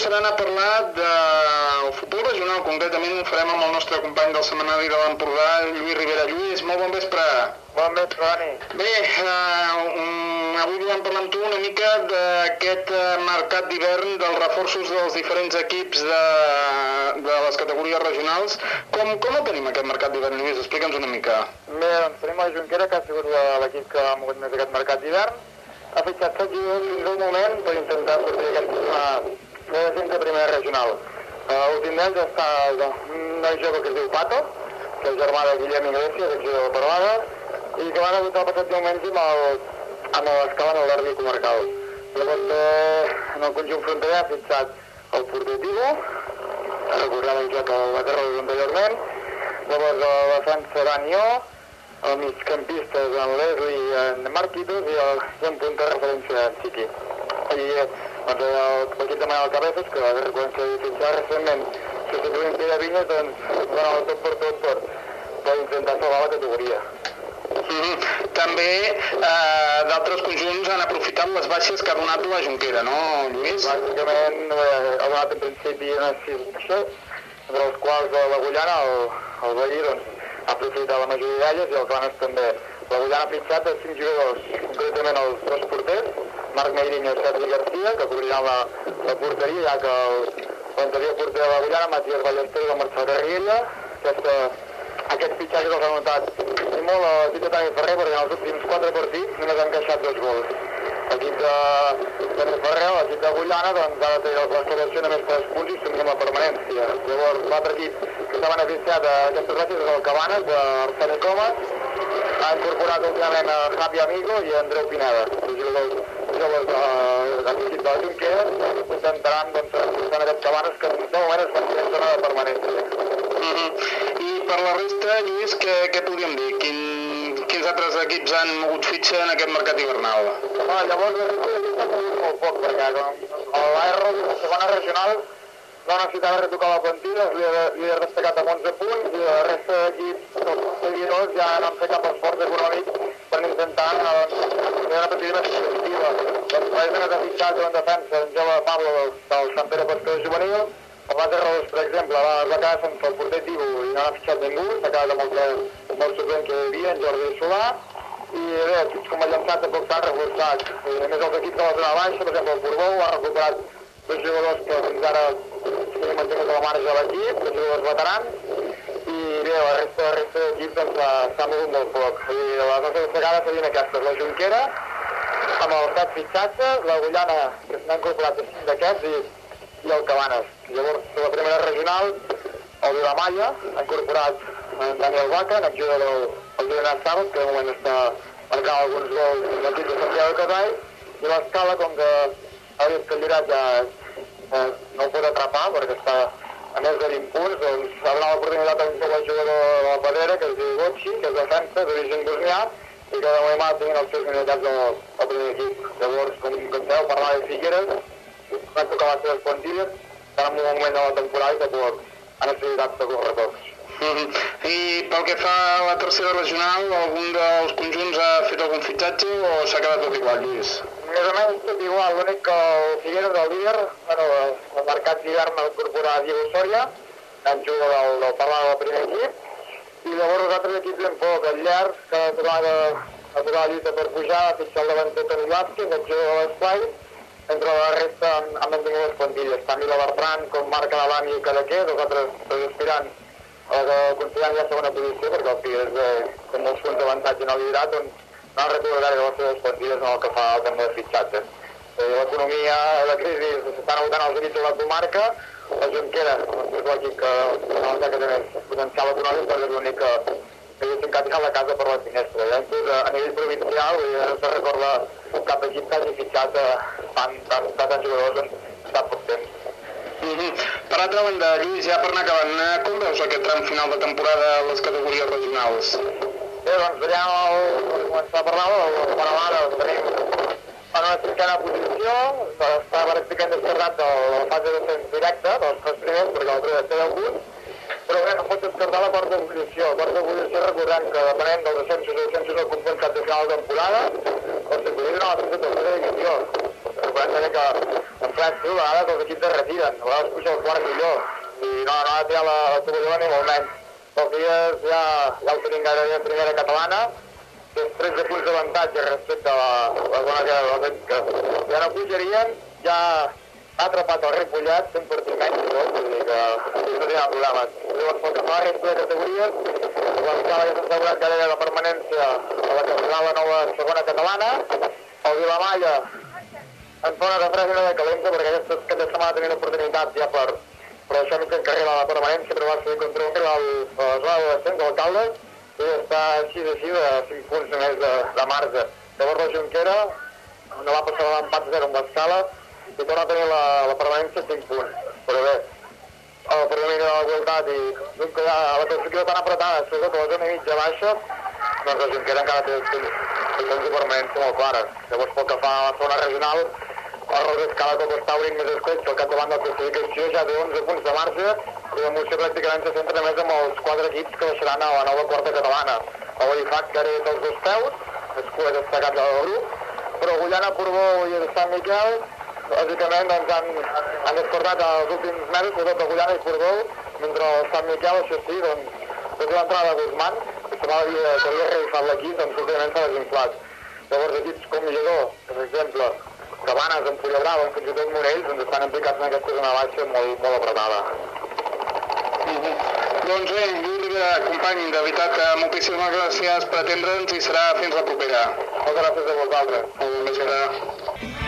farem a parlar del futbol regional, concretament ho farem amb el nostre company del setmanari de l'Empordà, Lluís Rivera. Lluís, molt bon vespre. Bon vespre, Dani. Bé, uh, um, avui volem parlar amb tu una mica d'aquest uh, mercat d'hivern dels reforços dels diferents equips de, de les categories regionals. Com, com el tenim aquest mercat d'hivern, Lluís? Explica'ns una mica. Bé, doncs tenim la Junquera, que ha sigut l'equip que ha mogut més aquest mercat d'hivern. Ha fitxat set jugadors fins al moment per intentar sortir aquesta de gent de primera regional. Uh, L'últim d'ells està un noi jove que es diu Pato, que és germà de Guillem Iglesias, jugador de Parlada, i que va debutar el passat diumenge amb el, amb l'escala en el derbi comarcal. Llavors, eh, en el conjunt fronterer ha fitxat el porter Tibo, recordant el joc a la terra anteriorment, llavors a la defensa Danió, el migcampista en Leslie i en Marquitos i, el, i en punta de referència en Chiqui. I doncs, l'equip de Manel Cabezas, que recordem que fitxar recentment substituint Pere Vinyes, doncs donava tot per tot per, per intentar salvar la categoria. Mm -hmm. També eh, d'altres conjunts han aprofitat les baixes que ha donat la Junquera, no, Lluís? Bàsicament eh, ha donat en principi unes sis baixes, entre els quals la Gullana, el, el Veí, doncs, ha aprofitat la majoria d'elles i el Clanes també. La Gullana ha fitxat a cinc jugadors, concretament els dos porters, Marc Meirinho i Sergi Garcia, que cobriran la, la porteria, ja que l'anterior porter de la Gullana, Matías Ballester, va marxar a Garriguella. Aquesta, aquest els ha notat i molt l'equip de Tani Ferrer, perquè en els últims quatre partits només han encaixat dos gols. L'equip de Tani Ferrer, l'equip de Gullana, doncs ha de tenir la classificació només 3 punts i s'ho la permanència. Llavors, l'altre equip que s'ha beneficiat d'aquestes baixes és el Cabanes, d'Arseni Comas, ha incorporat últimament a Javi Amigo i a Andreu Pineda, de, de l'equip de la Junquera, intentaran doncs, reforçar aquests cabanes que de moment es van fer zona de permanència. -huh. I per la resta, Lluís, què, què podríem dir? Quin, quins altres equips han mogut fitxa en aquest mercat hivernal? Ah, llavors, molt poc, perquè l'AR, la segona regional, no necessitava retocar la plantilla, és líder, líder destacat amb 11 punts i la resta d'equips, els seguidors, ja no han fet cap esforç econòmic per intentar doncs, més competitiva. Doncs precisament ha fitxat en defensa en jove Pablo del, del Sant Pere Pescador Juvenil, el Base Rodos, per exemple, va, va quedar sense el porter Tibu i no ha fitxat ningú, s'ha quedat amb el, amb el suplent que hi havia, en Jordi Solà, i bé, com el llançat tampoc s'han reforçat. A més, els equips de la zona baixa, per exemple, el Portbou ha recuperat dos jugadors que fins ara s'han mantingut a la marge de l'equip, dos jugadors veterans, i bé, la resta, la resta d'equips doncs, s'ha mogut molt poc. I les nostres destacades serien aquestes, la Junquera, amb els set fitxatges, la Gullana, que s'han incorporat cinc d'aquests, i, i el Cabanes. Llavors, la primera regional, el Vilamalla, ha incorporat en Daniel Vaca, en exjugador del el Julián Sabat, que de moment està marcant alguns gols en l'equip de Santiago Casall, i l'escala, com que ha vist que el Llirat ja eh, no el pot atrapar, perquè està a més de 20 punts, doncs ha donat l'oportunitat a un jove jugador de la Padera, que es diu Gotchi, que és defensa, d'origen bosnià, i que de moment ha tingut els seus minutets al, primer equip. Llavors, com, com sabeu, parlava de Figueres, van tocar les seves plantilles, estan en un moment de la temporada i tampoc ha necessitat de córrer pocs. Uh -huh. I pel que fa a la tercera regional, algun dels conjunts ha fet algun fitxatge o s'ha quedat tot igual, Lluís? Més o menys tot igual, l'únic que el Figueres, el líder, bueno, el mercat d'hivern ha incorporat Diego Soria, en juga del, del parlar del primer equip, i llavors els altres equips ben poc, el Llers, que ha trobat a tocar la lluita per pujar, ha fitxat el davanter Toni Vázquez, el jugador de l'esplai, entre la resta han, mantingut les plantilles, tant Vila Bertran com Marc Alani i Cadaquer, dos altres dos aspirants a que consideren ja segona posició, perquè el Figueres eh, té molts punts d'avantatge el liderat, doncs no han gaire les seves plantilles en el que fa al tema de fitxatges. Eh, L'economia, la crisi, s'estan abotant els equips de la comarca, la Junquera doncs és lògic que no que té més potencial econòmic, perquè és l'únic que, que haguessin tirat la casa per la finestra. Ja inclús a, a nivell provincial, dir, no se recorda cap equip que hagi fitxat eh, tant, tant, tants jugadors en tan poc temps. -huh. Per altra banda, Lluís, ja per anar acabant, eh, com veus aquest tram final de temporada a les categories regionals? Bé, doncs veiem el, començar a parlar, el, Panamà, doncs tenim en una cinquena posició, està pràcticament descartat de la fase de descens directe, dels tres primers, perquè l'altre té 10 punts, però bé, no pot descartar la quarta posició. La quarta posició, recordem que depenent dels descensos i descensos del confrontat de final de temporada, podria donar la tercera divisió. Reconec també que en Flash, a vegades els equips es retiren, a vegades puja el quart millor, i no, no ha de tirar la, la tovalló ni molt menys. Els dies ja, ja ho tenim gairebé en primera catalana, tens 13 punts d'avantatge respecte a la, la zona que, que, que ja no pujarien, ja ha atrapat el Ripollat, fent partit menys, tot, vull dir que no tenia problemes. Llavors, pel que fa a la resta de categories, l'Escala ja s'ha assegurat gairebé la permanència a la que serà la nova segona catalana, el Vilamalla en zona de fresa de calenta, perquè aquesta, aquesta setmana tenia l'oportunitat ja per, per això mig encarrila la permanència, però va ser contra un rival a la zona de descens, l'alcalde, i està així així de 5 punts només de, de marge. Llavors la Junquera no va passar l'empat 0 amb l'escala i torna a tenir la, la permanència 5 punts. Però bé, el predomini de la igualtat i doncs, que la classificació tan apretada, sobretot a la zona mitja baixa, doncs la Junquera encara té punts de permanència molt clares. Llavors pel que fa a la zona regional, el Rosa Escala com està obrint més esclets pel capdavant de la classificació ja té 11 punts de marge i la moció pràcticament se centra més amb els quatre equips que baixaran a la nova quarta catalana. El Bonifac que té els dos peus, és cua destacat del grup, però Gullana, Portbou i el Sant Miquel lògicament doncs, han, han descordat els últims mesos, sobretot de Gullana i Portbou, mentre el Sant Miquel, això sí, doncs, des de l'entrada de Guzmán, que se havia, que havia realitzat l'equip, doncs, últimament s'ha desinflat. Llavors, equips com Millador, per exemple, Cabanes, en Fullebrava, fins i tot Morells, doncs estan implicats en aquesta zona baixa molt, molt apretada. Mm -hmm. Doncs bé, Lluís, company, de veritat, moltíssimes gràcies per atendre'ns i serà fins la propera. Moltes gràcies a vosaltres. Molt bé,